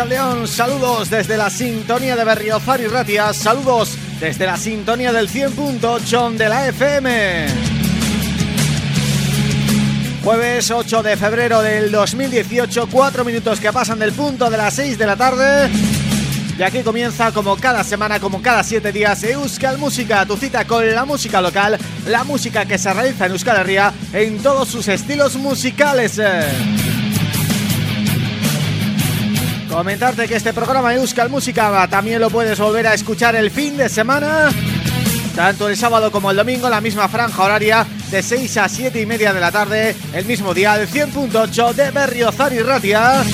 León, saludos desde la sintonía de Berriozar y Ratia, saludos desde la sintonía del 100.8 de la FM. Jueves 8 de febrero del 2018, cuatro minutos que pasan del punto de las 6 de la tarde y aquí comienza como cada semana, como cada siete días Euskal Música, tu cita con la música local, la música que se realiza en Euskal Herria en todos sus estilos musicales. Comentarte que este programa Euskal Música también lo puedes volver a escuchar el fin de semana. Tanto el sábado como el domingo, la misma franja horaria de 6 a 7 y media de la tarde El mismo día, el 100.8 de Berriozar y Ratia.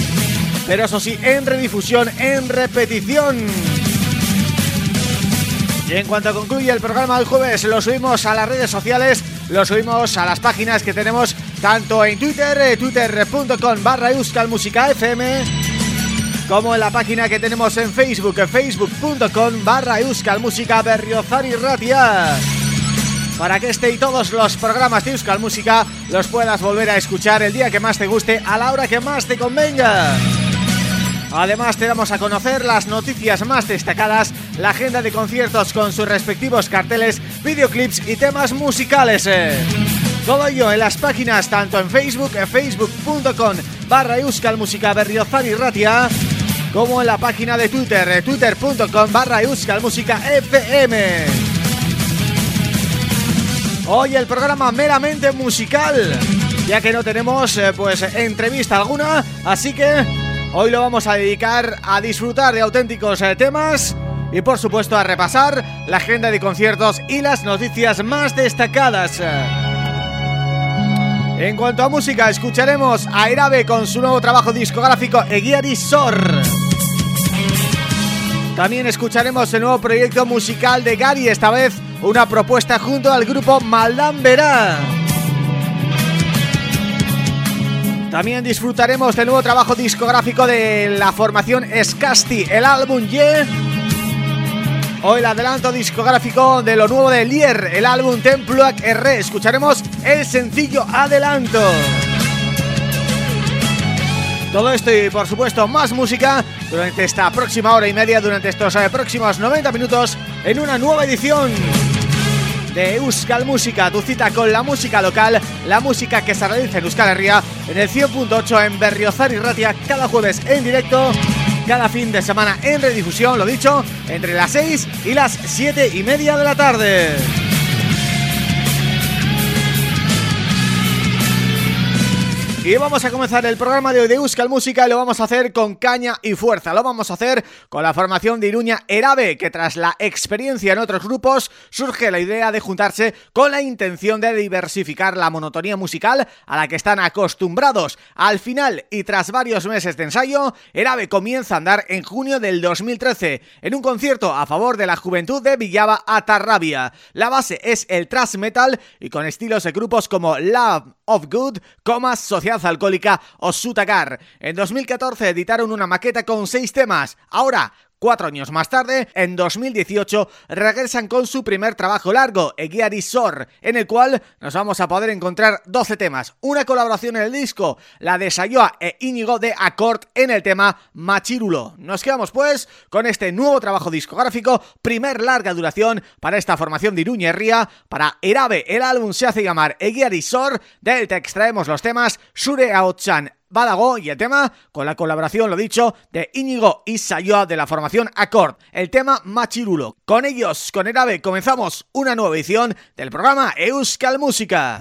Pero eso sí, en redifusión, en repetición. Y en cuanto concluye el programa del jueves lo subimos a las redes sociales, lo subimos a las páginas que tenemos tanto en Twitter, eh, twitter.com barra FM como en la página que tenemos en Facebook, facebook.com barra Euskal Música Berriozar y Ratia. para que este y todos los programas de Euskal Música los puedas volver a escuchar el día que más te guste, a la hora que más te convenga. Además te damos a conocer las noticias más destacadas, la agenda de conciertos con sus respectivos carteles, videoclips y temas musicales. Todo ello en las páginas tanto en Facebook, facebook.com barra Euskal Música Berriozar y Ratia, como en la página de Twitter, twitter.com barra Música FM. Hoy el programa meramente musical, ya que no tenemos eh, pues entrevista alguna, así que hoy lo vamos a dedicar a disfrutar de auténticos eh, temas y por supuesto a repasar la agenda de conciertos y las noticias más destacadas. En cuanto a música, escucharemos a Erabe con su nuevo trabajo discográfico Eguiari Sor. También escucharemos el nuevo proyecto musical de Gary, esta vez una propuesta junto al grupo Maldán Verá. También disfrutaremos del nuevo trabajo discográfico de la formación Scasti, el álbum Ye. O el adelanto discográfico de lo nuevo de Lier, el álbum Templuac R. Escucharemos el sencillo Adelanto. Todo esto y por supuesto más música durante esta próxima hora y media, durante estos eh, próximos 90 minutos en una nueva edición de Euskal Música, tu cita con la música local, la música que se realiza en Euskal Herria en el 100.8 en Berriozar y Ratia cada jueves en directo cada fin de semana en redifusión, lo dicho, entre las 6 y las 7 y media de la tarde. Y vamos a comenzar el programa de hoy de Euskal Música y lo vamos a hacer con caña y fuerza. Lo vamos a hacer con la formación de Iruña Erabe, que tras la experiencia en otros grupos surge la idea de juntarse con la intención de diversificar la monotonía musical a la que están acostumbrados. Al final y tras varios meses de ensayo, Erabe comienza a andar en junio del 2013 en un concierto a favor de la juventud de Villaba Atarrabia. La base es el thrash metal y con estilos de grupos como Love of Good, Comas, Sociedad Alcohólica o Sutagar. En 2014 editaron una maqueta con seis temas. Ahora, Cuatro años más tarde, en 2018, regresan con su primer trabajo largo, Eguiari Sor, en el cual nos vamos a poder encontrar 12 temas, una colaboración en el disco, la de Sayoa e Íñigo de Accord en el tema Machirulo. Nos quedamos pues con este nuevo trabajo discográfico, primer larga duración para esta formación de Iruña Ría, para Erabe, el álbum se hace llamar Eguiari Sor, del te extraemos los temas Sure Aochan Badago y el tema con la colaboración, lo dicho, de Íñigo y Sayoa de la formación Accord, el tema Machirulo. Con ellos, con Erabe, comenzamos una nueva edición del programa Euskal Música.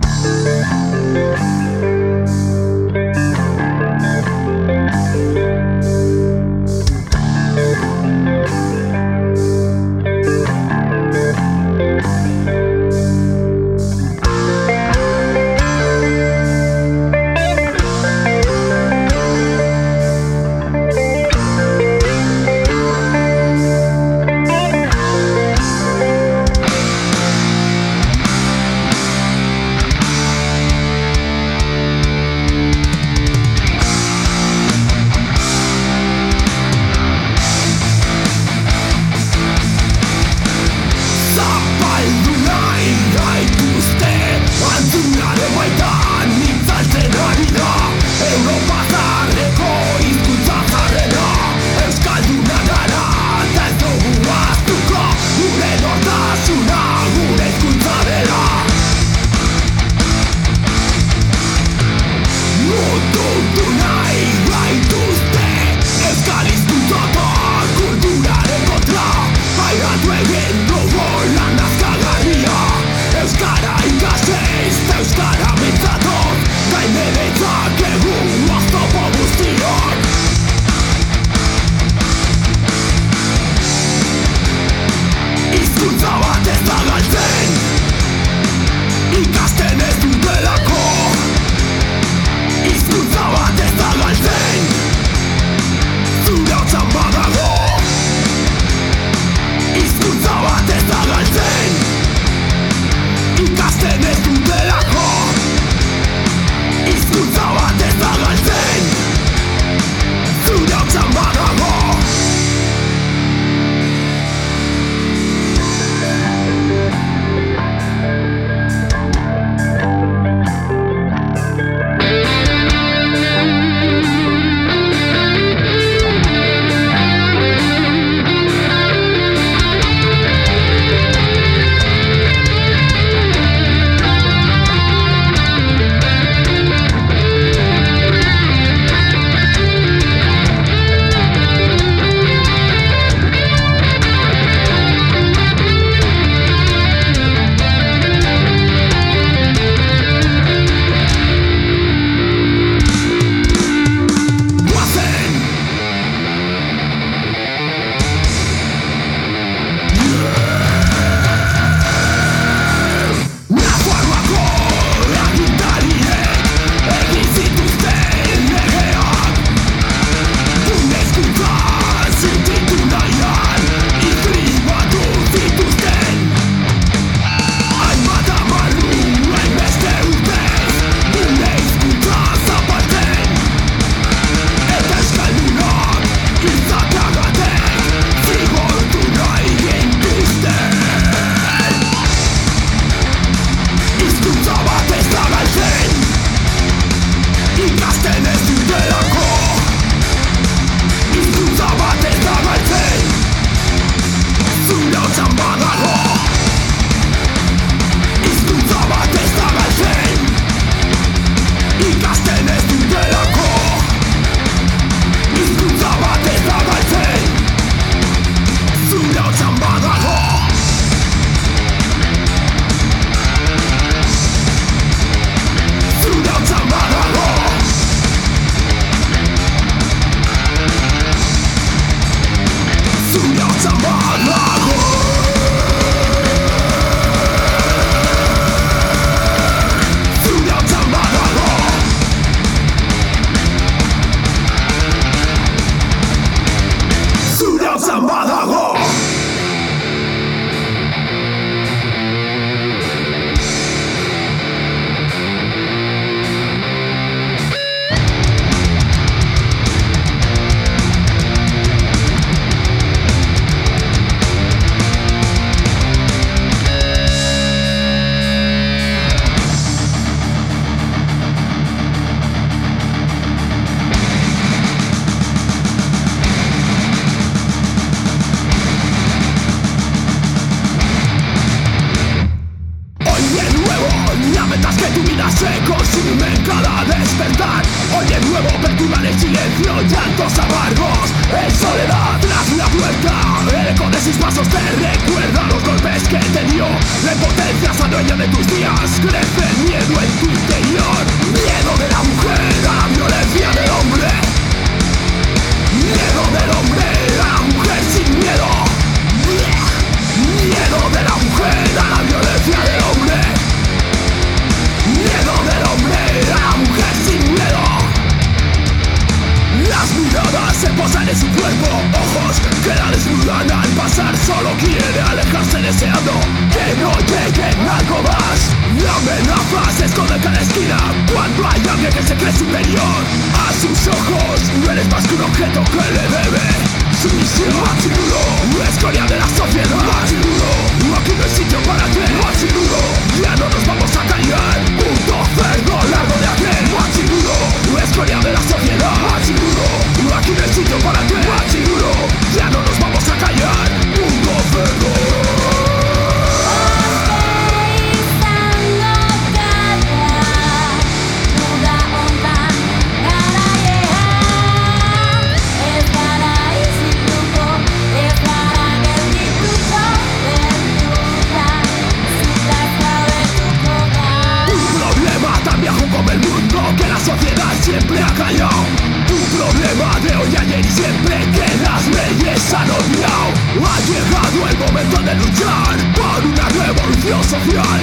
siempre quedas reyes han odiado Ha llegado el momento de luchar por una revolución social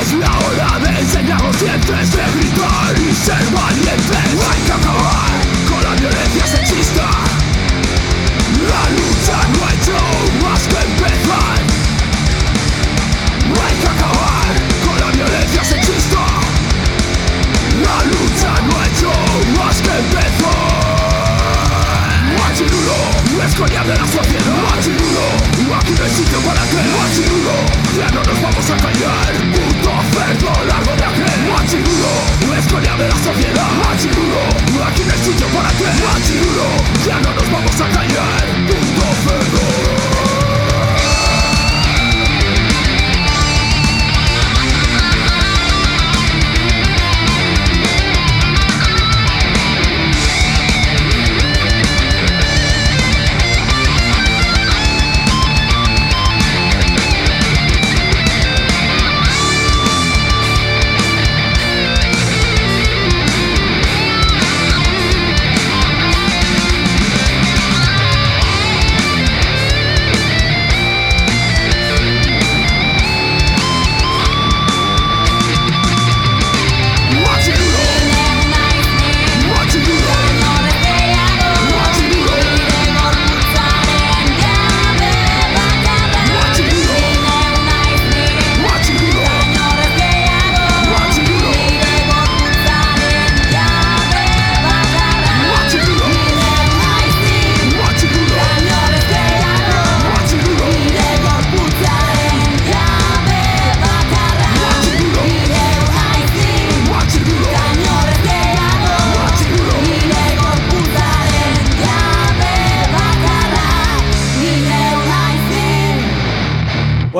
Es la hora de enseñar los dientes de gritar y ser valientes Hay que acabar con la violencia sexista La lucha no ha hecho más que empezar Hay que acabar con la violencia sexista La lucha no ha hecho más que empezar. escoria de la sociedad Machirulo, aquí no hay sitio para que Machirulo, ya no nos vamos a callar Puto cerdo largo de aquel Machirulo, escoria de la sociedad Machirulo, aquí no hay sitio para que Machirulo, ya no nos vamos a callar Puto cerdo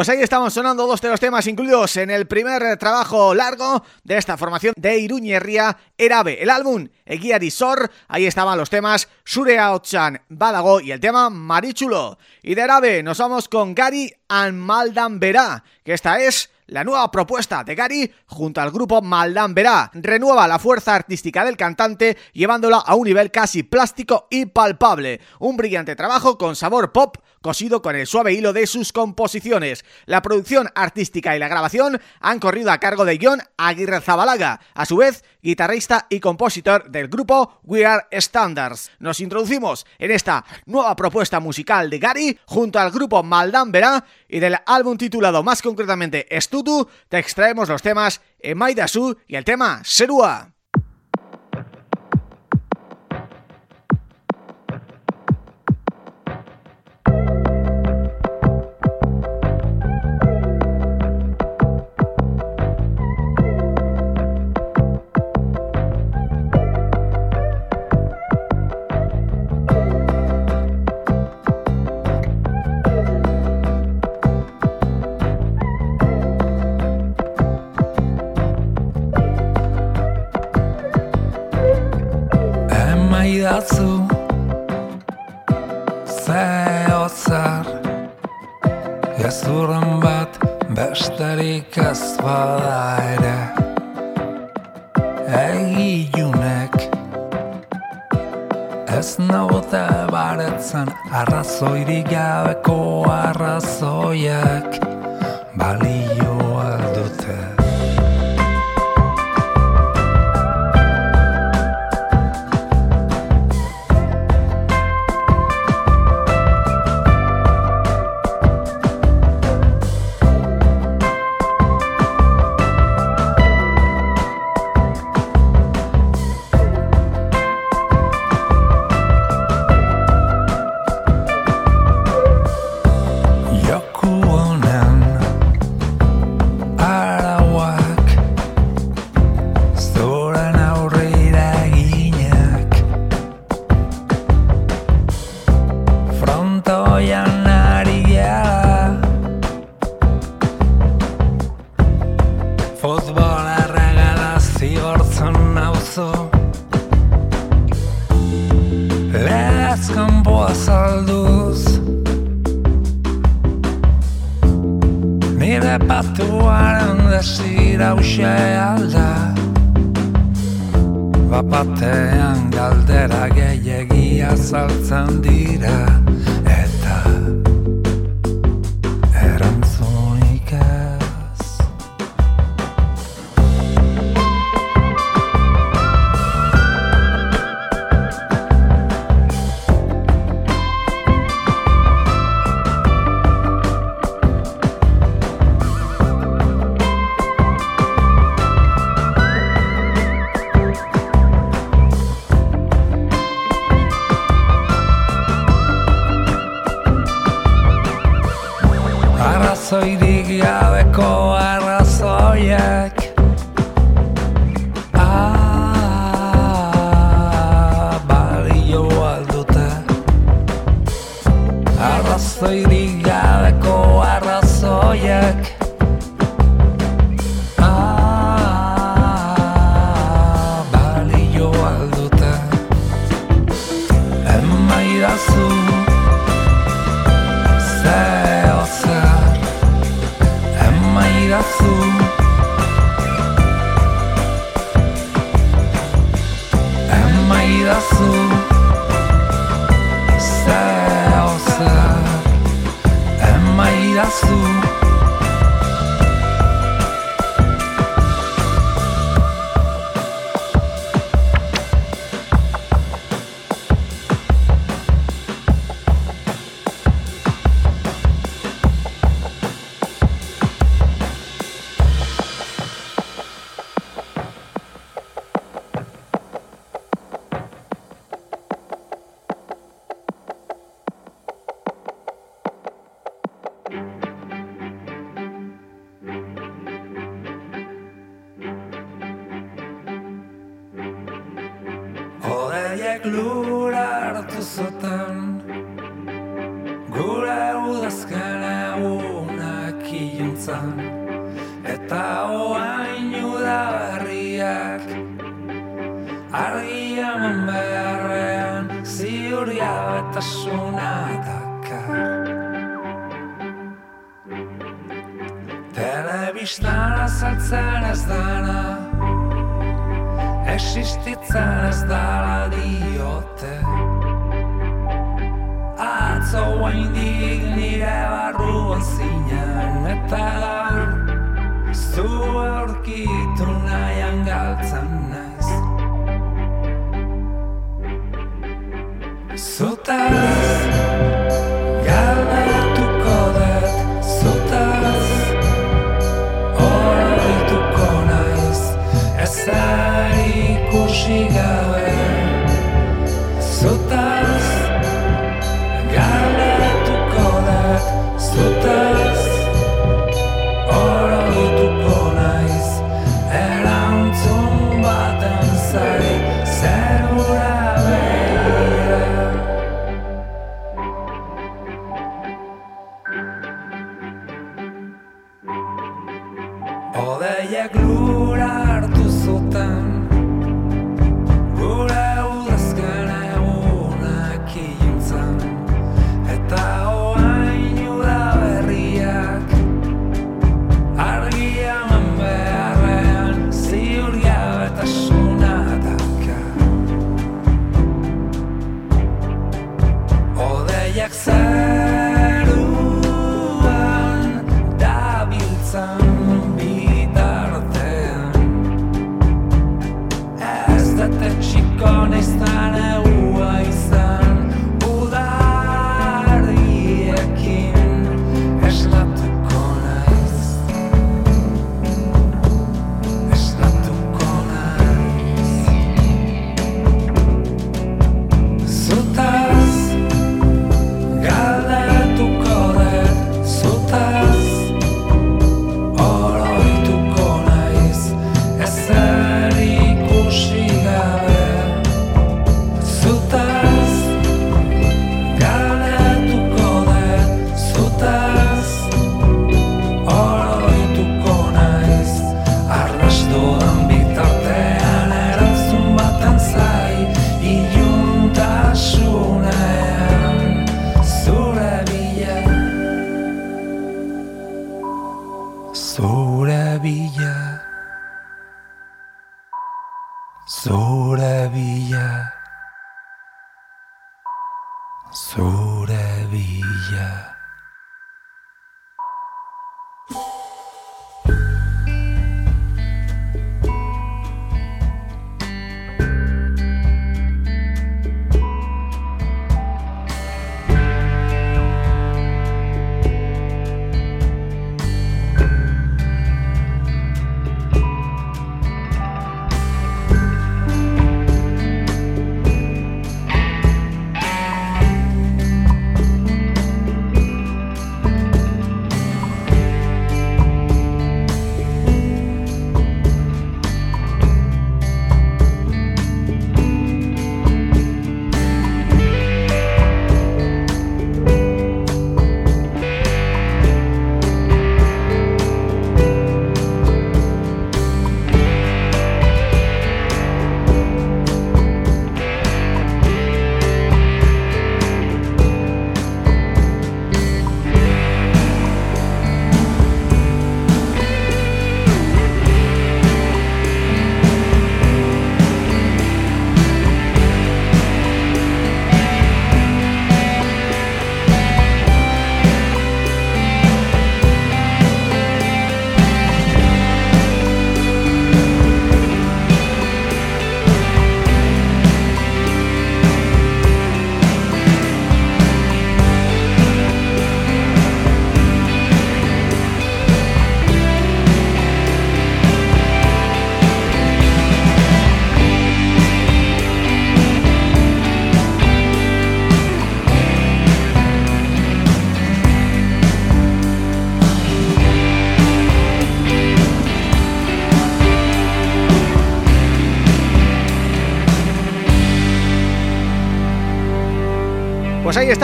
Pues ahí estamos sonando dos de los temas incluidos en el primer trabajo largo de esta formación de Iruñerría Erabe. El álbum Eguiari Sor, ahí estaban los temas Surea Ochan, Balago y el tema Marichulo. Y de Erabe nos vamos con Gary Maldan Verá, que esta es la nueva propuesta de Gary junto al grupo Maldan Verá. Renueva la fuerza artística del cantante llevándola a un nivel casi plástico y palpable. Un brillante trabajo con sabor pop, con el suave hilo de sus composiciones. La producción artística y la grabación han corrido a cargo de John Aguirre Zabalaga, a su vez guitarrista y compositor del grupo We Are Standards. Nos introducimos en esta nueva propuesta musical de Gary junto al grupo Maldan Verá y del álbum titulado más concretamente Estutu te extraemos los temas Emaidasu y el tema Serua.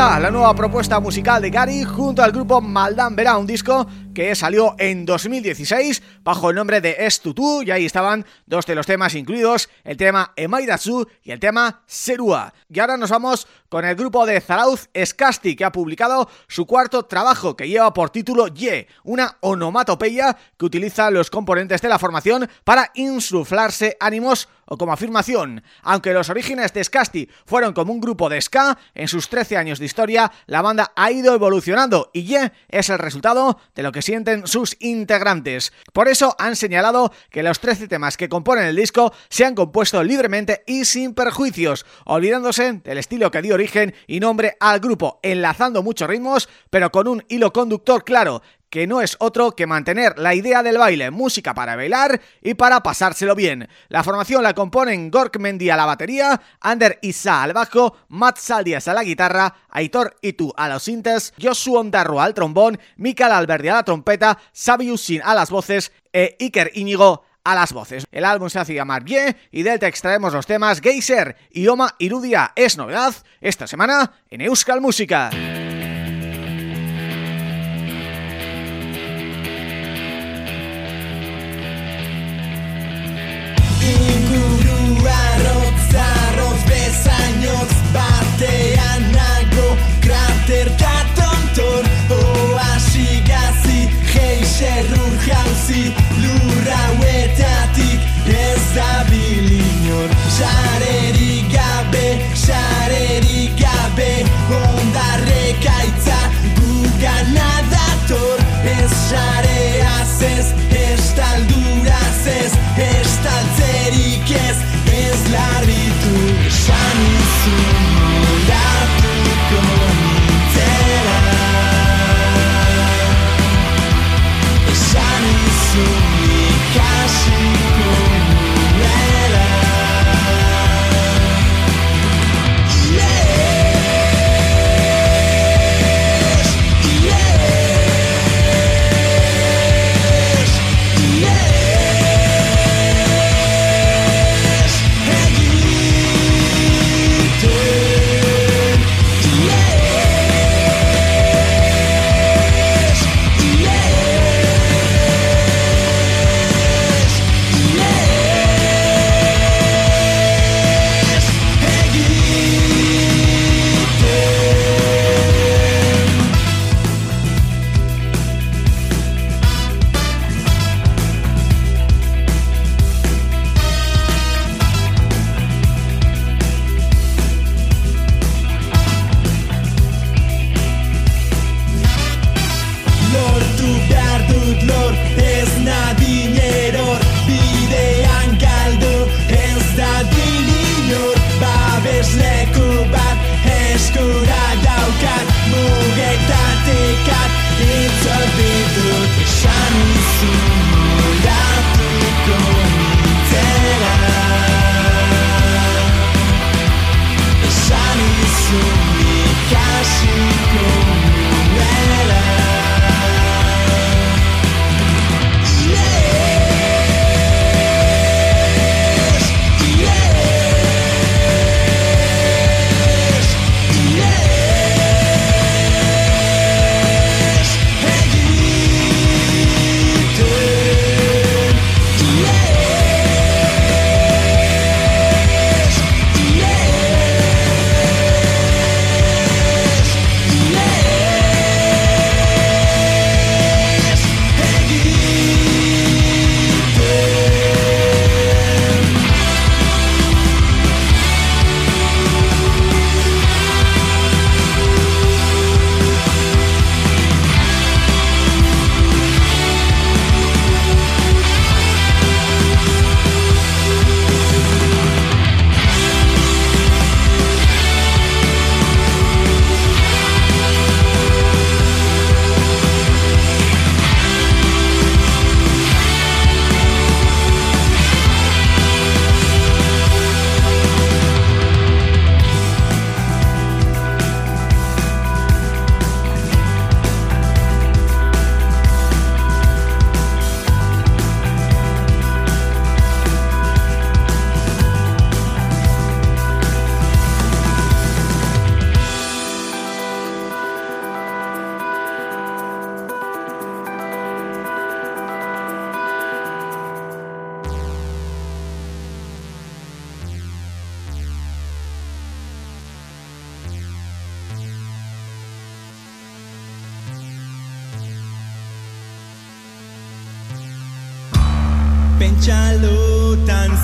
La nueva propuesta musical de Gary junto al grupo Maldan Verá, un disco que salió en 2016 bajo el nombre de Estutu y ahí estaban dos de los temas incluidos, el tema Emaidatsu y el tema Serua. Y ahora nos vamos con el grupo de Zarauz Escasti que ha publicado su cuarto trabajo que lleva por título Ye, una onomatopeya que utiliza los componentes de la formación para insuflarse ánimos o como afirmación. Aunque los orígenes de Scasti fueron como un grupo de ska, en sus 13 años de historia la banda ha ido evolucionando y Ye es el resultado de lo que sienten sus integrantes. Por eso han señalado que los 13 temas que componen el disco se han compuesto libremente y sin perjuicios, olvidándose del estilo que dio origen y nombre al grupo, enlazando muchos ritmos, pero con un hilo conductor claro, que no es otro que mantener la idea del baile, música para bailar y para pasárselo bien. La formación la componen Gork Mendy a la batería, Ander Isa al bajo, Matt Saldias a la guitarra, Aitor Itu a los sintes, Josu Ondarro al trombón, Mikael Alberdi a la trompeta, Sabi Usin a las voces e Iker Íñigo a las voces. El álbum se hace llamar Ye y del te extraemos los temas Geyser y Oma Irudia. Es novedad esta semana en Euskal Música. Batean nago Krater katontor oasi gazi Geixer ur jauzi lurra huetatik ez da bilinor Xarerik gabe, xarerik gabe Ondarrek aitza gugana dator Ez xareaz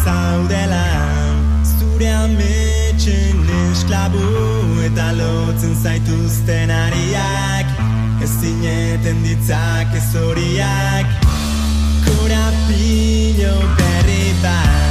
zaudela. Zure ametxen esklabu eta lotzen zaituzten ariak. Ez zineten ditzak ez horiak Korapilo berri bat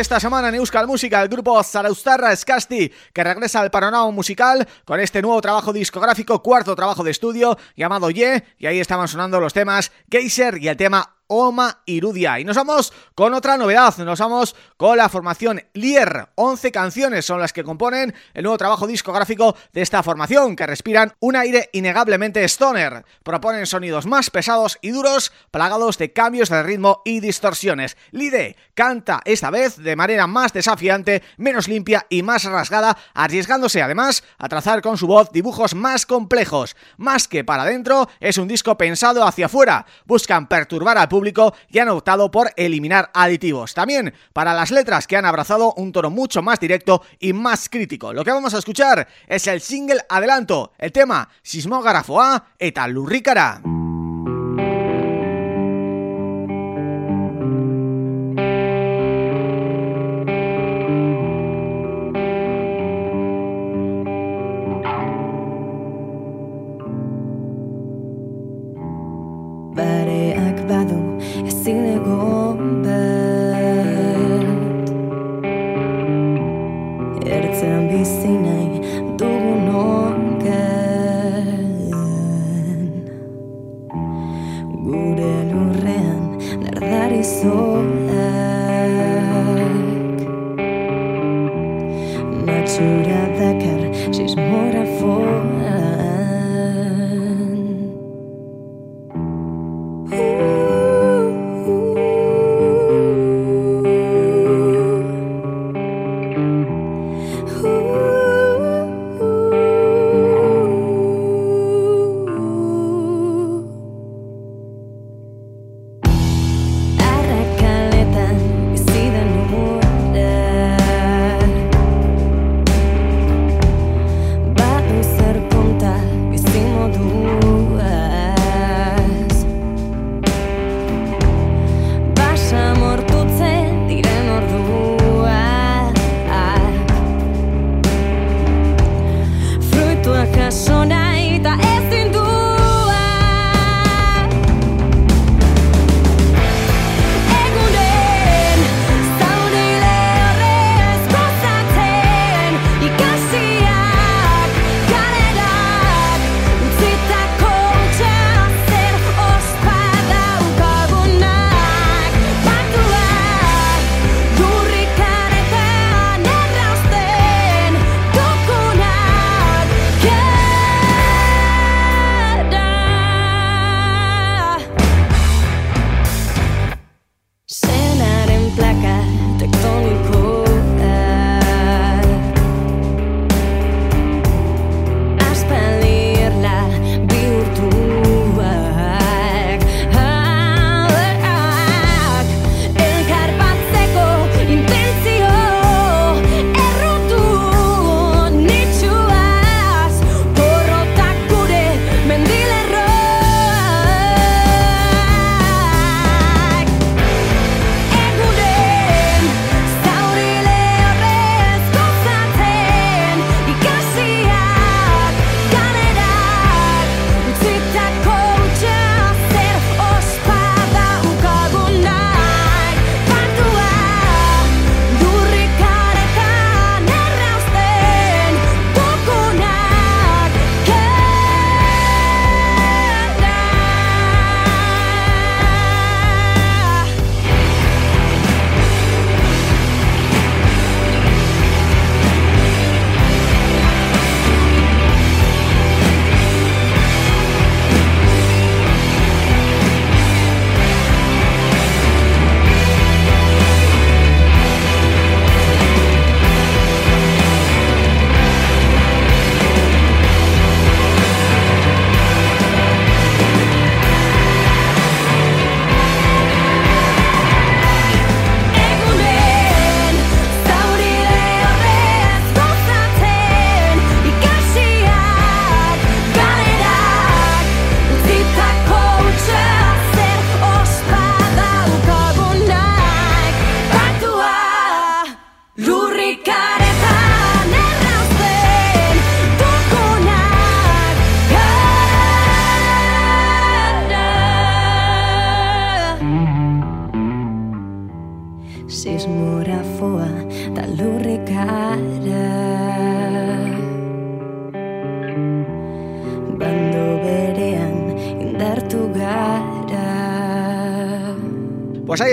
esta semana en Euskal Música, el grupo Zaraustarra Skasti, que regresa al panorama musical con este nuevo trabajo discográfico, cuarto trabajo de estudio, llamado Ye, y ahí estaban sonando los temas Geyser y el tema Oma Irudia. Y nos vamos con otra novedad, nos vamos con la formación Lier. 11 canciones son las que componen el nuevo trabajo discográfico de esta formación, que respiran un aire innegablemente stoner. Proponen sonidos más pesados y duros, plagados de cambios de ritmo y distorsiones. Lide canta esta vez de manera más desafiante, menos limpia y más rasgada, arriesgándose además a trazar con su voz dibujos más complejos. Más que para adentro, es un disco pensado hacia afuera. Buscan perturbar al público y han optado por eliminar aditivos. También para las letras que han abrazado un tono mucho más directo y más crítico. Lo que vamos a escuchar es el single adelanto, el tema Sismógrafo eta Lurrícara. Matxura dakar sismografoa Pues ahí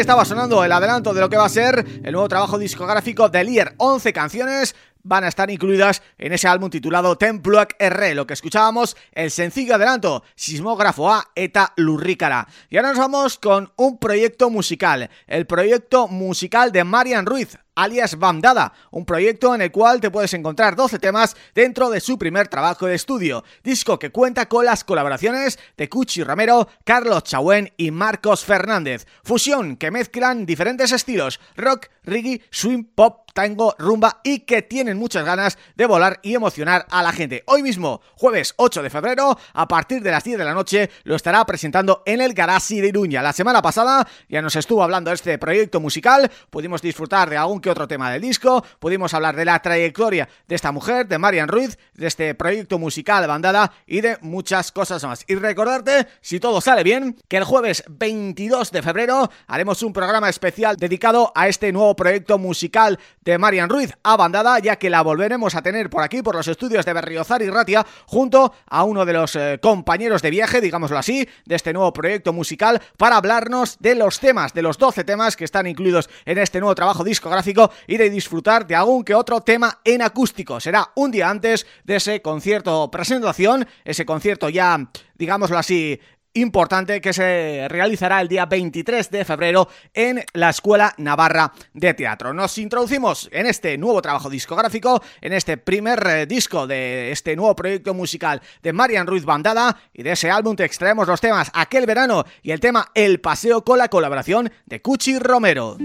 estaba sonando el adelanto de lo que va a ser el nuevo trabajo discográfico de Lier, 11 canciones van a estar incluidas en ese álbum titulado Templuac R, lo que escuchábamos, el sencillo adelanto, Sismógrafo A, Eta Lurrícara. Y ahora nos vamos con un proyecto musical, el proyecto musical de Marian Ruiz, alias Bandada, un proyecto en el cual te puedes encontrar 12 temas dentro de su primer trabajo de estudio, disco que cuenta con las colaboraciones de Cuchi Romero, Carlos Chauen y Marcos Fernández, fusión que mezclan diferentes estilos, rock, reggae, swing, pop, tango, rumba y que tienen muchas ganas de volar y emocionar a la gente. Hoy mismo, jueves 8 de febrero, a partir de las 10 de la noche, lo estará presentando en el Garasi de Iruña. La semana pasada ya nos estuvo hablando de este proyecto musical, pudimos disfrutar de algún que otro tema del disco, pudimos hablar de la trayectoria de esta mujer, de Marian Ruiz, de este proyecto musical Bandada y de muchas cosas más. Y recordarte, si todo sale bien, que el jueves 22 de febrero haremos un programa especial dedicado a este nuevo proyecto musical de Marian Ruiz, a Bandada, ya que la volveremos a tener por aquí, por los estudios de Berriozar y Ratia, junto a uno de los eh, compañeros de viaje, digámoslo así, de este nuevo proyecto musical, para hablarnos de los temas, de los 12 temas que están incluidos en este nuevo trabajo discográfico y de disfrutar de algún que otro tema en acústico. Será un día antes de ese concierto presentación, ese concierto ya, digámoslo así, importante que se realizará el día 23 de febrero en la Escuela Navarra de Teatro. Nos introducimos en este nuevo trabajo discográfico, en este primer eh, disco de este nuevo proyecto musical de Marian Ruiz Bandada y de ese álbum te extraemos los temas Aquel Verano y el tema El Paseo con la colaboración de Cuchi Romero.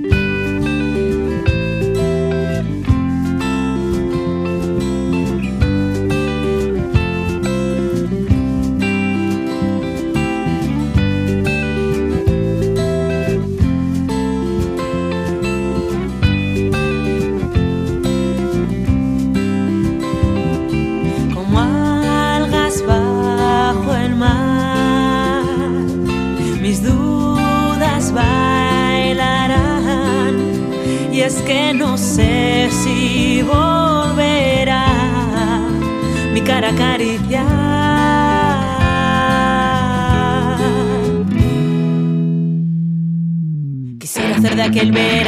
Verano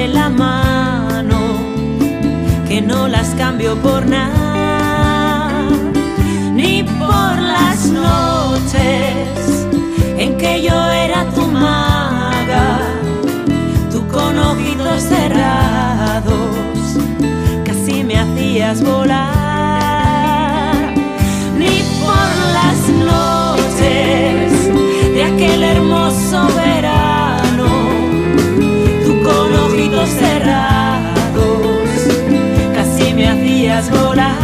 de la mano, que no las cambio por nada por las noches en que yo era tu maga, tú con ojitos cerrados casi me hacías volar, ni por las noches me hacías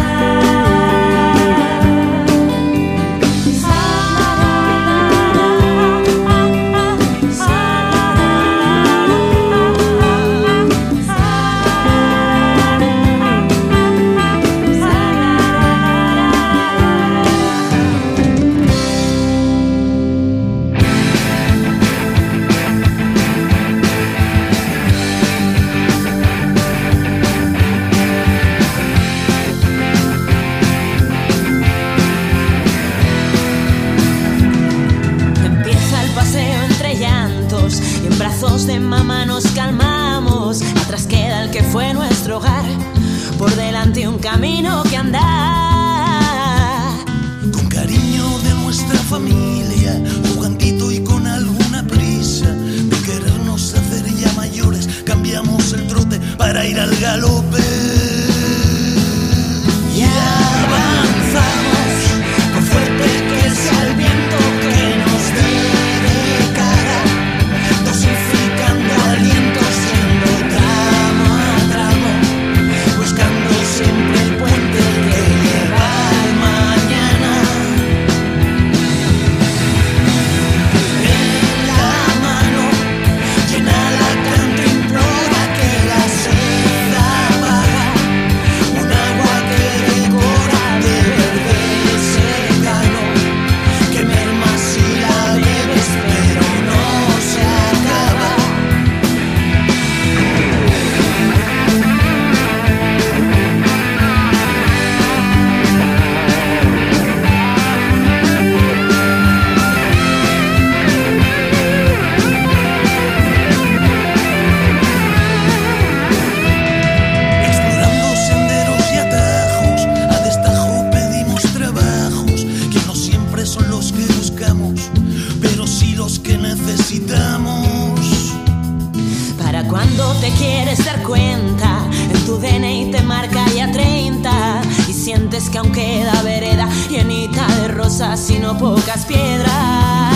queda vereda llenita de rosas y no pocas piedras.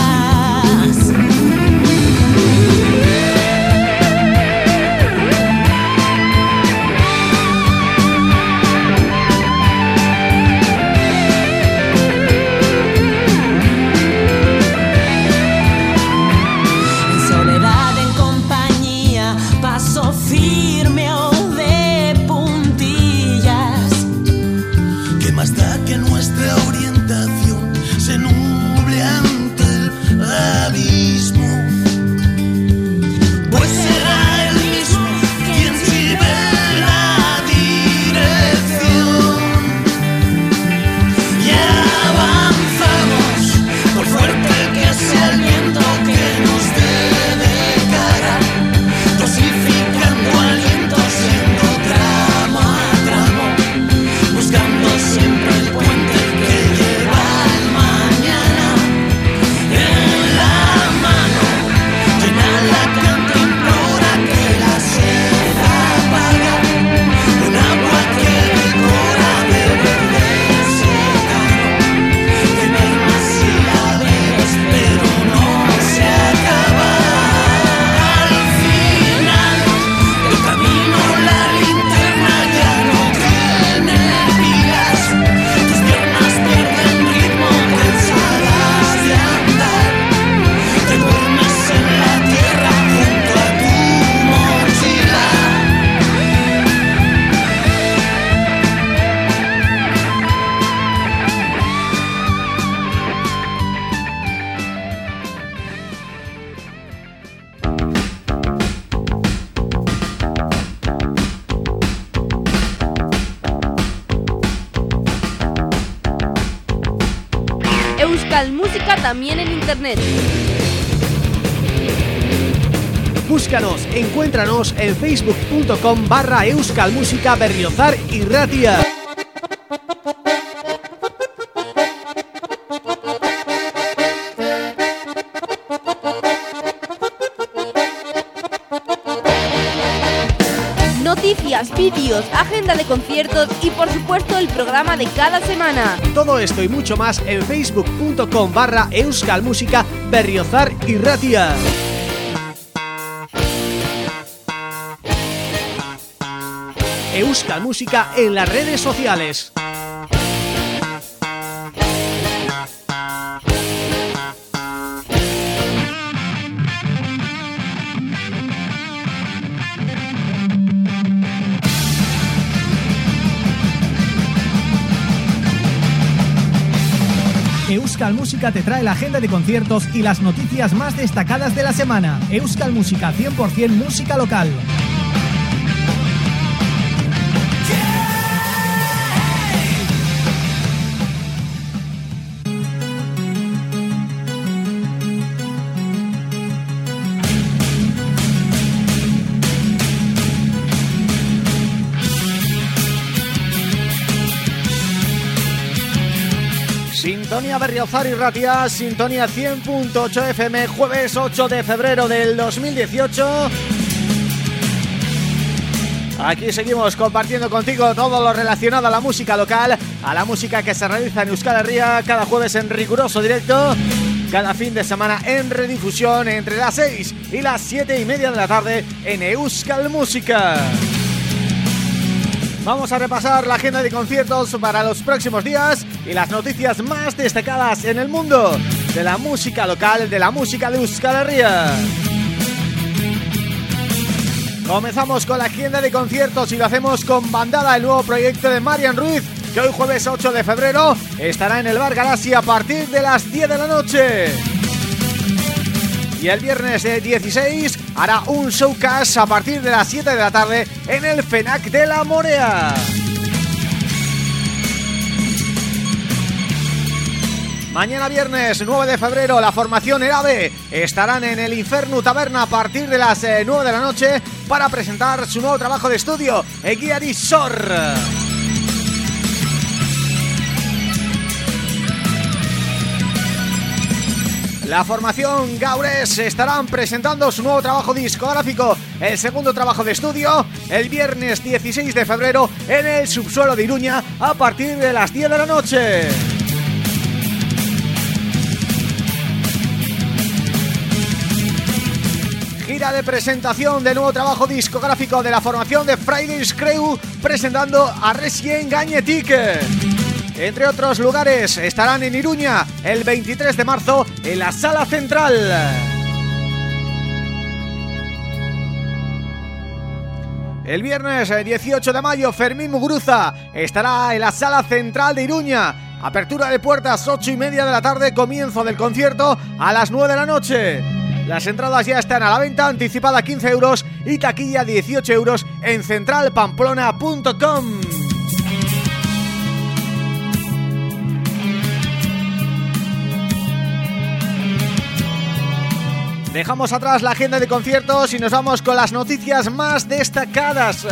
encuéntranos en facebook.com barra euskalmusica berriozar y ratia. Noticias, vídeos, agenda de conciertos y por supuesto el programa de cada semana. Todo esto y mucho más en facebook.com barra euskalmusica berriozar y ratia. Euskal Música en las redes sociales. Euskal Música te trae la agenda de conciertos y las noticias más destacadas de la semana. Euskal Música 100% música local. Sintonía Berriozar y Ratia, Sintonía 100.8 FM, jueves 8 de febrero del 2018. Aquí seguimos compartiendo contigo todo lo relacionado a la música local, a la música que se realiza en Euskal Herria cada jueves en riguroso directo, cada fin de semana en redifusión entre las 6 y las 7 y media de la tarde en Euskal Música. Vamos a repasar la agenda de conciertos para los próximos días y las noticias más destacadas en el mundo de la música local, de la música de Euskal Herria. Comenzamos con la agenda de conciertos y lo hacemos con Bandada, el nuevo proyecto de Marian Ruiz, que hoy jueves 8 de febrero estará en el Bar Galaxy a partir de las 10 de la noche. Y el viernes 16 hará un showcast a partir de las 7 de la tarde en el FENAC de la Morea. Mañana viernes 9 de febrero la formación ERAVE estarán en el Inferno Taberna a partir de las 9 eh, de la noche para presentar su nuevo trabajo de estudio, Eguiari Sor. La formación Gaures estarán presentando su nuevo trabajo discográfico, el segundo trabajo de estudio, el viernes 16 de febrero en el subsuelo de Iruña a partir de las 10 de la noche. gira de presentación del nuevo trabajo discográfico de la formación de Friday's Crew presentando a Resien Gagnetic. Entre otros lugares estarán en Iruña el 23 de marzo en la Sala Central. El viernes 18 de mayo Fermín Muguruza estará en la Sala Central de Iruña. Apertura de puertas 8 y media de la tarde, comienzo del concierto a las 9 de la noche. Las entradas ya están a la venta, anticipada 15 euros y taquilla 18 euros en centralpamplona.com. Dejamos atrás la agenda de conciertos y nos vamos con las noticias más destacadas.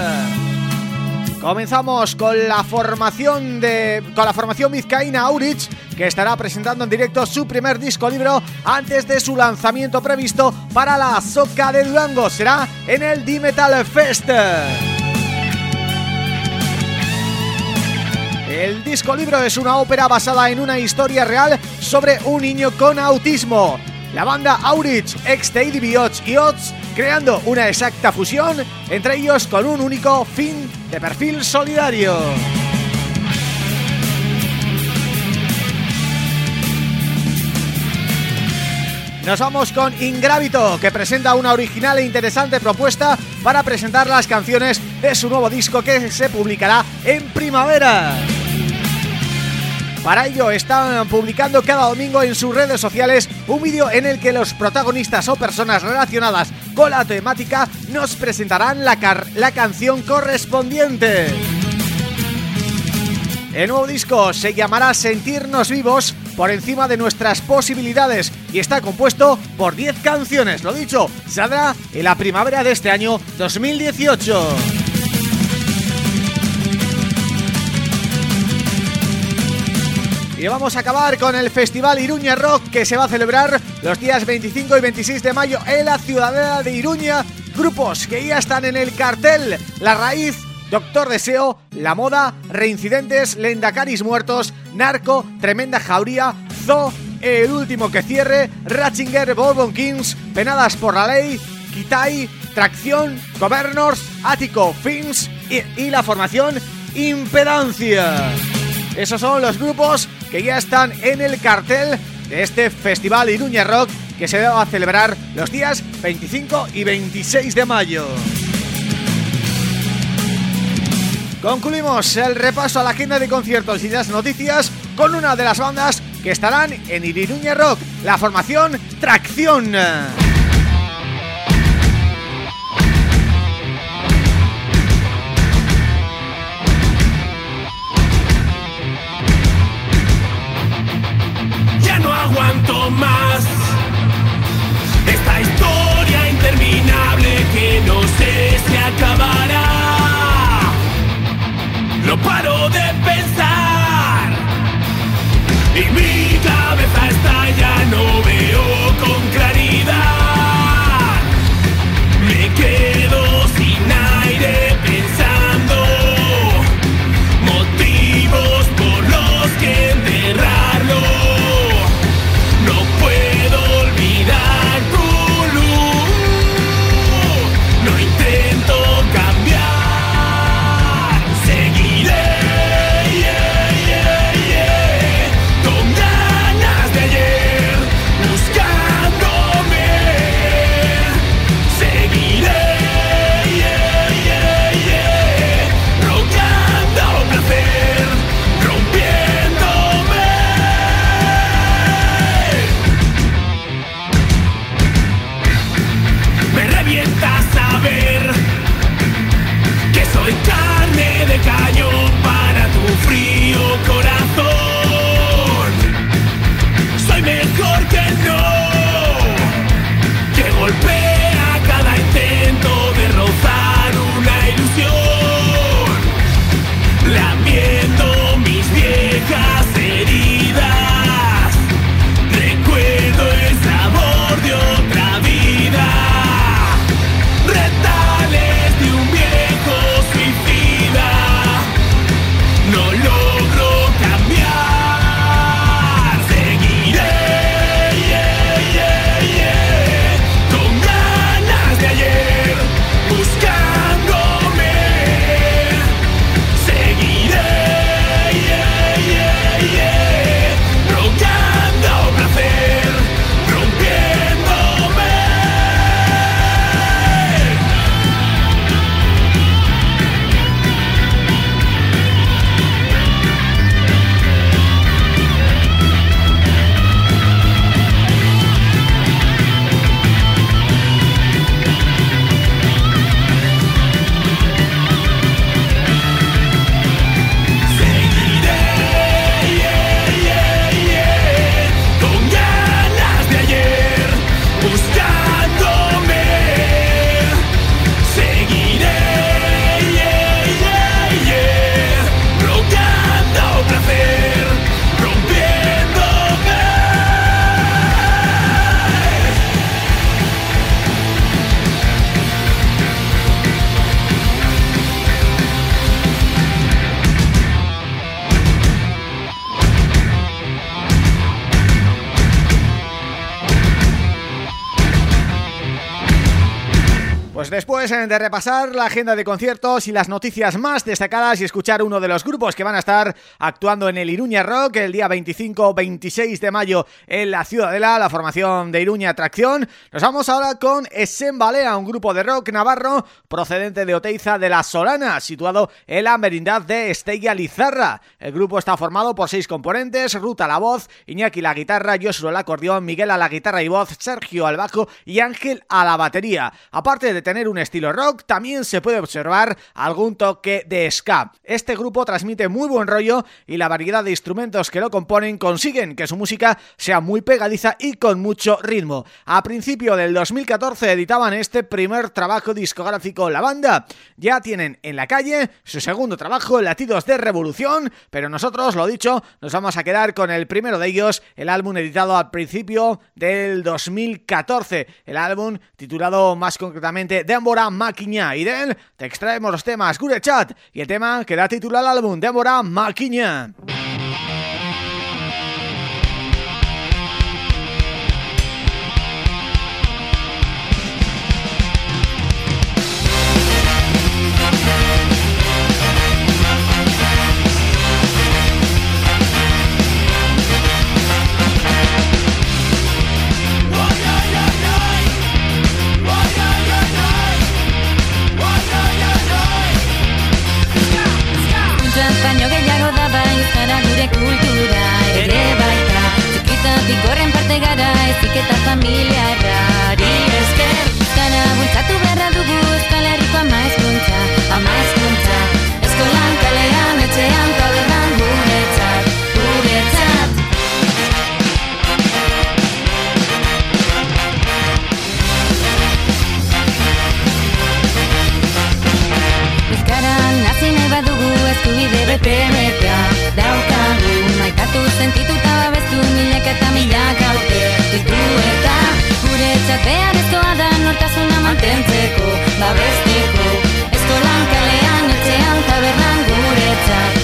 Comenzamos con la formación de con la formación vizcaína Aurich que estará presentando en directo su primer disco libro antes de su lanzamiento previsto para la Soca de Durango. Será en el D-Metal Fest. El disco libro es una ópera basada en una historia real sobre un niño con autismo. La banda Aurich, ex Teddy y Ots, creando una exacta fusión entre ellos con un único fin de perfil solidario. Nos vamos con Ingravito, que presenta una original e interesante propuesta para presentar las canciones de su nuevo disco que se publicará en primavera. Para ello están publicando cada domingo en sus redes sociales un vídeo en el que los protagonistas o personas relacionadas con la temática nos presentarán la, la canción correspondiente. El nuevo disco se llamará Sentirnos Vivos por encima de nuestras posibilidades y está compuesto por 10 canciones, lo dicho, saldrá en la primavera de este año 2018. Y vamos a acabar con el Festival Iruña Rock que se va a celebrar los días 25 y 26 de mayo en la ciudadela de Iruña. Grupos que ya están en el cartel La Raíz, Doctor Deseo, La Moda, Reincidentes, Lendacaris Muertos, Narco, Tremenda Jauría, Zo, El Último que Cierre, Ratchinger, Bourbon Kings, Penadas por la Ley, Kitai, Tracción, Governors, Ático, Fins y, y la formación Impedancia. Esos son los grupos que ya están en el cartel de este Festival Iruña Rock que se va a celebrar los días 25 y 26 de mayo. Concluimos el repaso a la agenda de conciertos y las noticias con una de las bandas que estarán en Iruña Rock, la formación Tracción. Aguanto más esta historia interminable que no sé si acabará. No paro de pensar y mi Pues después eh, de repasar la agenda de conciertos y las noticias más destacadas y escuchar uno de los grupos que van a estar actuando en el Iruña Rock el día 25-26 de mayo en la Ciudadela, la formación de Iruña Atracción, nos vamos ahora con Balea, un grupo de rock navarro procedente de Oteiza de la Solana, situado en la merindad de Estella Lizarra. El grupo está formado por seis componentes, Ruta la voz, Iñaki la guitarra, Joshua al acordeón, Miguel a la guitarra y voz, Sergio al bajo y Ángel a la batería. Aparte de tener un estilo rock, también se puede observar algún toque de ska. Este grupo transmite muy buen rollo y la variedad de instrumentos que lo componen consiguen que su música sea muy pegadiza y con mucho ritmo. A principio del 2014 editaban este primer trabajo discográfico La Banda. Ya tienen en la calle su segundo trabajo, Latidos de Revolución, pero nosotros, lo dicho, nos vamos a quedar con el primero de ellos, el álbum editado al principio del 2014. El álbum titulado más concretamente Débora Maquiña y de él te extraemos los temas Gure Chat y el tema que da título al álbum Débora Maquiña. kultura ere baita. Txikitatik horren parte gara ezik eta familiarra. eskubide bete betea daukagu. Maitatu sentitu eta babestu milak eta milak aurte ditu eta Gure txatea dezkoa da nortasuna mantentzeko babestiko Eskolan kalean etxean tabernan guretzat.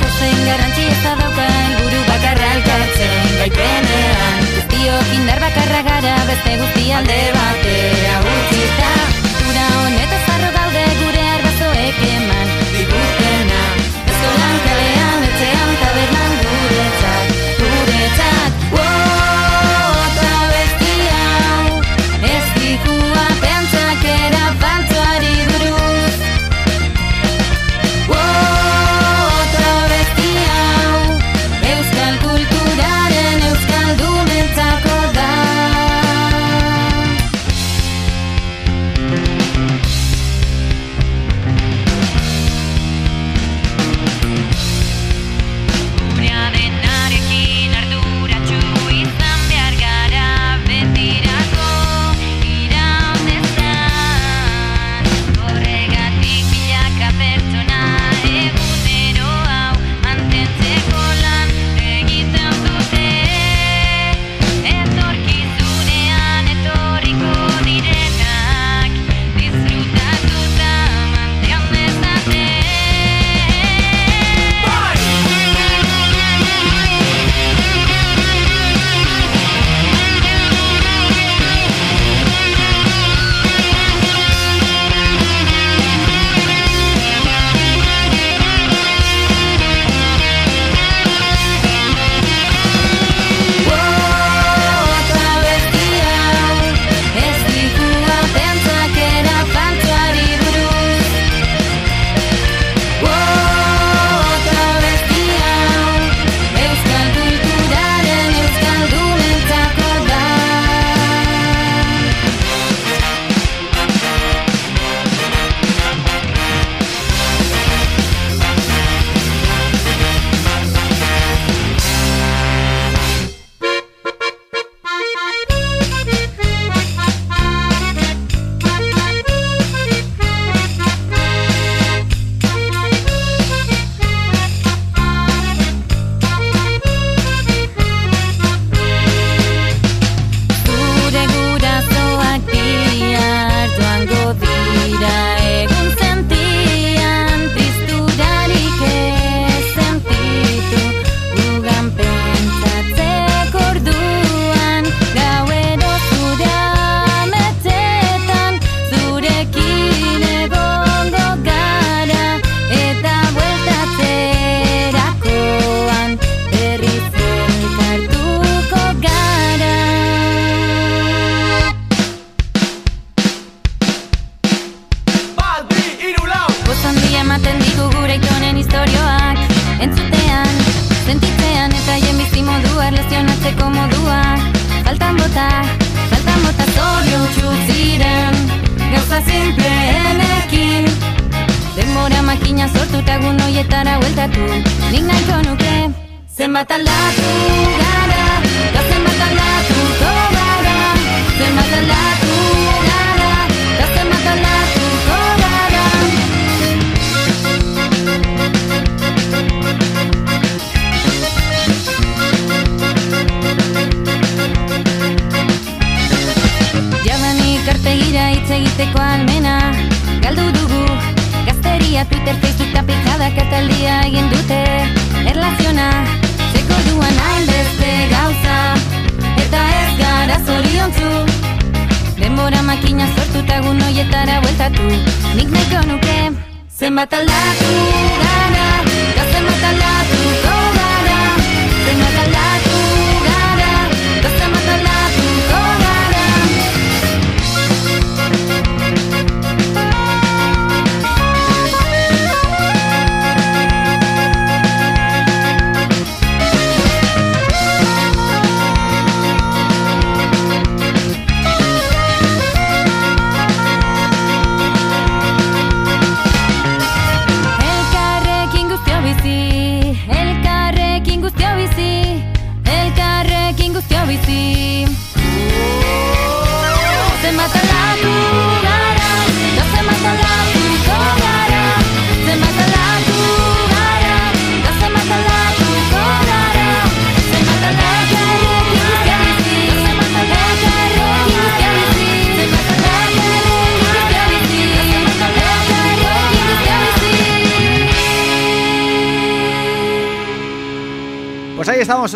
Horrelako zein garrantzi ez da daukan Buru bakarra alkartzen gaipenean Guztiok indar bakarra gara beste guzti alde bat.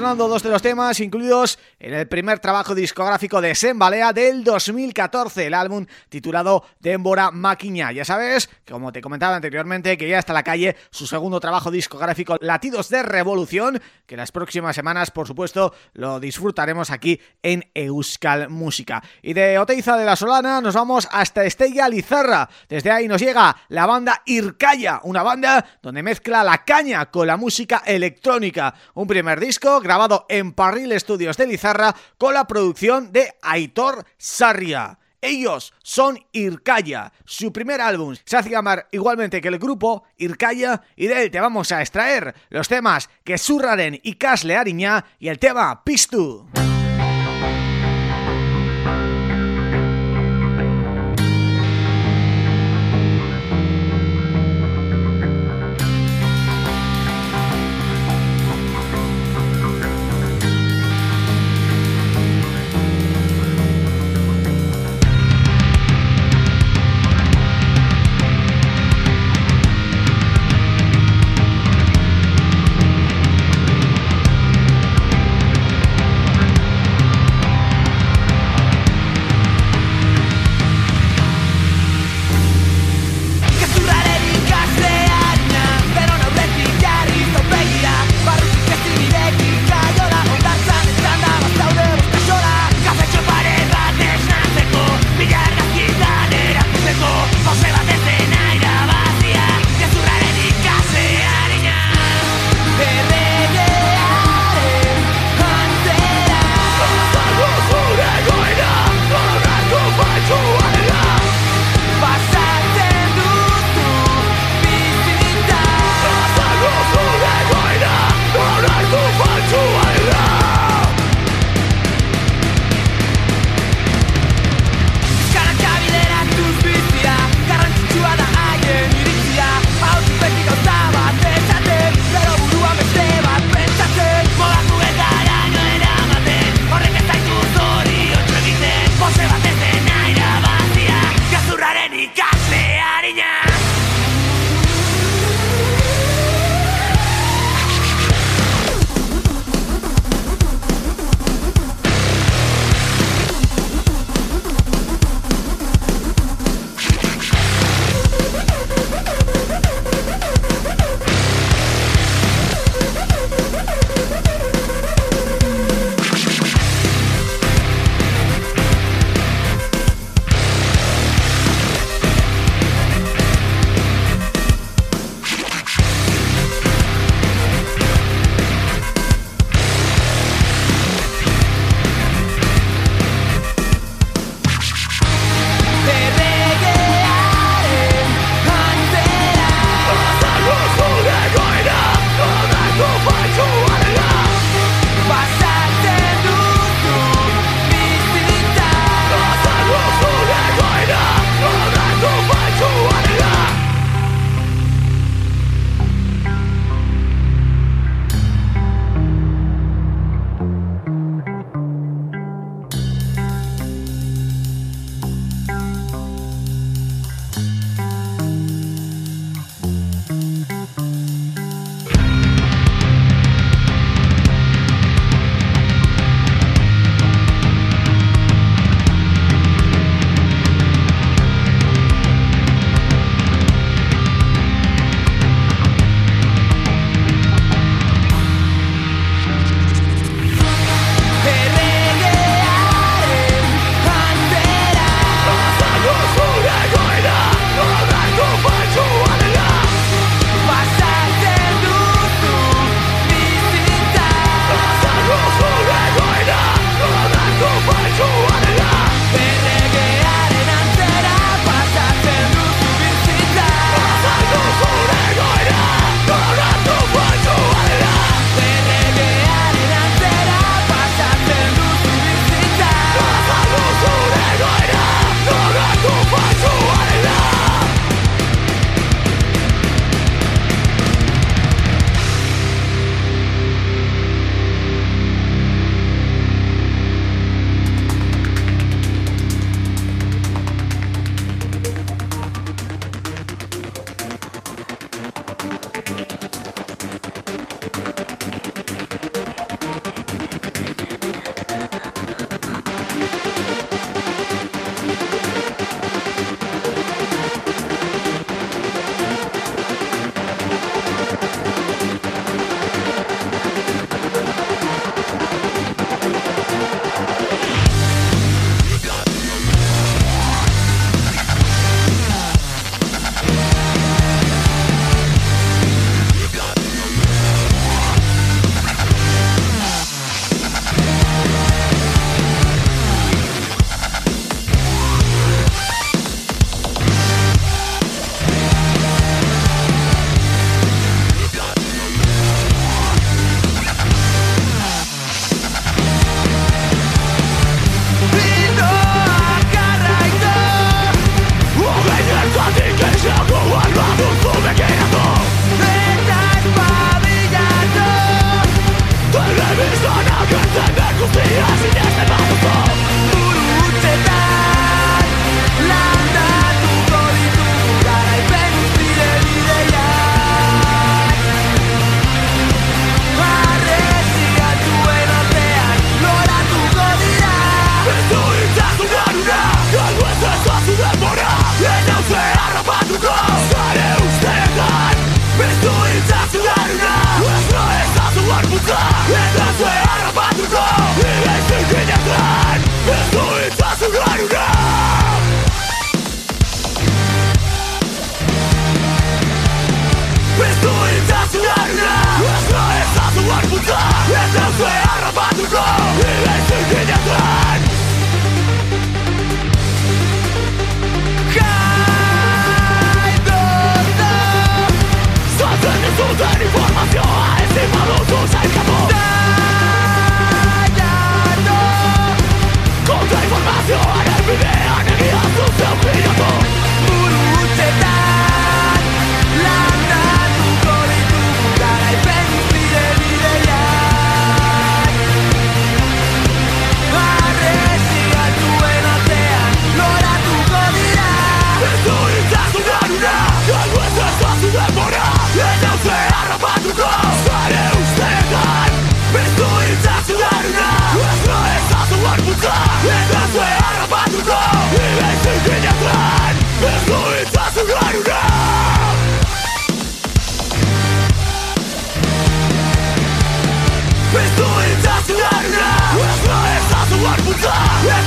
Sonando dos de los temas incluidos en el primer trabajo discográfico de Sembalea del 2014, el álbum titulado Démbora Maquiña. Ya sabes, como te comentaba anteriormente, que ya está a la calle su segundo trabajo discográfico Latidos de Revolución, que las próximas semanas, por supuesto, lo disfrutaremos aquí en Euskal Música. Y de Oteiza de la Solana nos vamos hasta Estella Lizarra. Desde ahí nos llega la banda Irkaya, una banda donde mezcla la caña con la música electrónica. Un primer disco grabado en Parril Studios de Lizarra con la producción de Aitor Sarria. Ellos son Irkaya, su primer álbum se hace llamar igualmente que el grupo Irkaya y de él te vamos a extraer los temas que Surraren y Casle Ariña y el tema Pistu.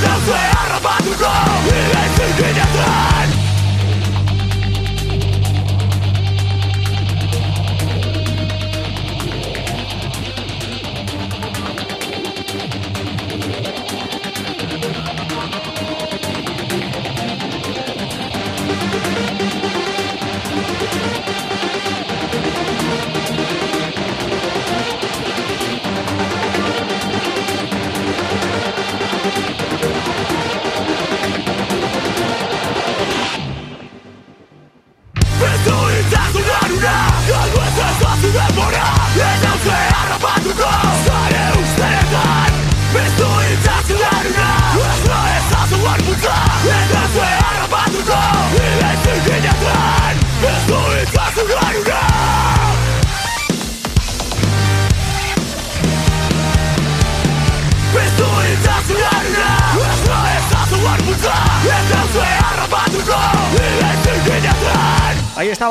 Doa 4 Ibezik Elektrik!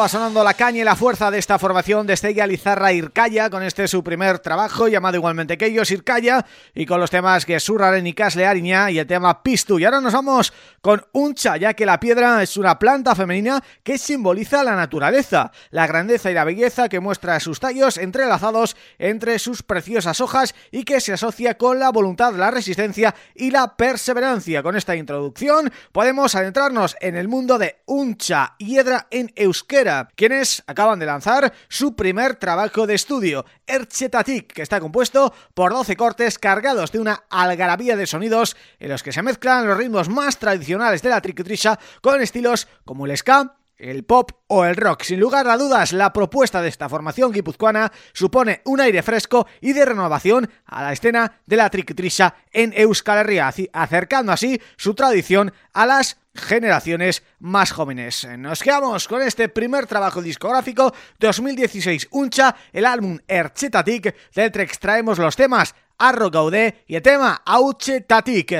Sonando la caña y la fuerza de esta formación de Estella Lizarra Ircaya con este su primer trabajo llamado igualmente que ellos Ircaya y con los temas que Surraren y Casle Ariña y el tema Pistu. Y ahora nos vamos con Uncha, ya que la piedra es una planta femenina que simboliza la naturaleza, la grandeza y la belleza que muestra sus tallos entrelazados entre sus preciosas hojas y que se asocia con la voluntad, la resistencia y la perseverancia. Con esta introducción podemos adentrarnos en el mundo de Uncha, hiedra en Euskera quienes acaban de lanzar su primer trabajo de estudio, Erchetatik, que está compuesto por 12 cortes cargados de una algarabía de sonidos en los que se mezclan los ritmos más tradicionales de la triquitrisha con estilos como el ska, el pop o el rock. Sin lugar a dudas, la propuesta de esta formación guipuzcoana supone un aire fresco y de renovación a la escena de la triquitrisha en Euskal Herria, acercando así su tradición a las generaciones más jóvenes. Nos quedamos con este primer trabajo discográfico 2016 Uncha, el álbum Erchetatik, del extraemos los temas Arro Gaudé y el tema Auchetatik.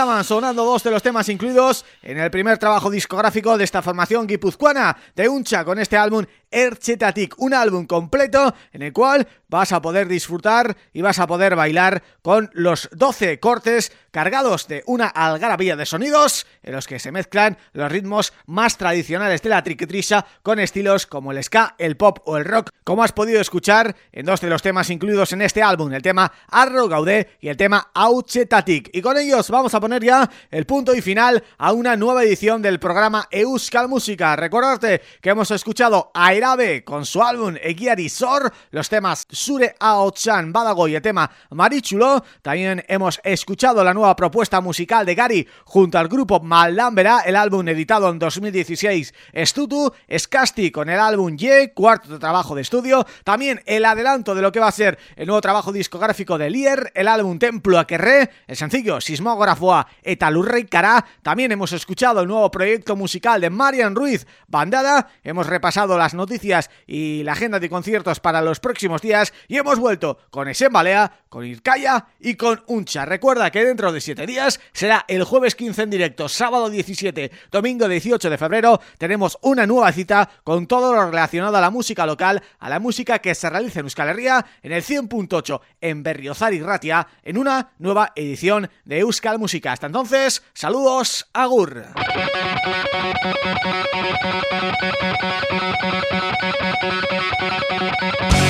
Estaban sonando dos de los temas incluidos en el primer trabajo discográfico de esta formación guipuzcoana de Uncha con este álbum Erchetatic, un álbum completo en el cual vas a poder disfrutar y vas a poder bailar con los 12 cortes cargados de una algarabía de sonidos en los que se mezclan los ritmos más tradicionales de la triquetrisha con estilos como el ska, el pop o el rock, como has podido escuchar en dos de los temas incluidos en este álbum, el tema Arro Gaudé y el tema Auchetatic. Y con ellos vamos a poner ya el punto y final a una nueva edición del programa Euskal Música. Recordarte que hemos escuchado a Airabe con su álbum Eguiari Sor, los temas Sure Aochan Badago y el tema Marichulo. También hemos escuchado la nueva propuesta musical de Gary junto al grupo Maldambera, el álbum editado en 2016 Estutu, Scasti con el álbum Ye, cuarto trabajo de estudio. También el adelanto de lo que va a ser el nuevo trabajo discográfico de Lier, el álbum Templo Aquerré, el sencillo Sismógrafoa eta Lurrey Cara. También hemos escuchado el nuevo proyecto musical de Marian Ruiz, Bandada. Hemos repasado las noticias noticias y la agenda de conciertos para los próximos días y hemos vuelto con Esembalea, con Irkaya y con Uncha. Recuerda que dentro de 7 días será el jueves 15 en directo, sábado 17, domingo 18 de febrero, tenemos una nueva cita con todo lo relacionado a la música local, a la música que se realiza en Euskal Herria en el 100.8 en Berriozar y Ratia en una nueva edición de Euskal Música. Hasta entonces, saludos, agur. Thank you.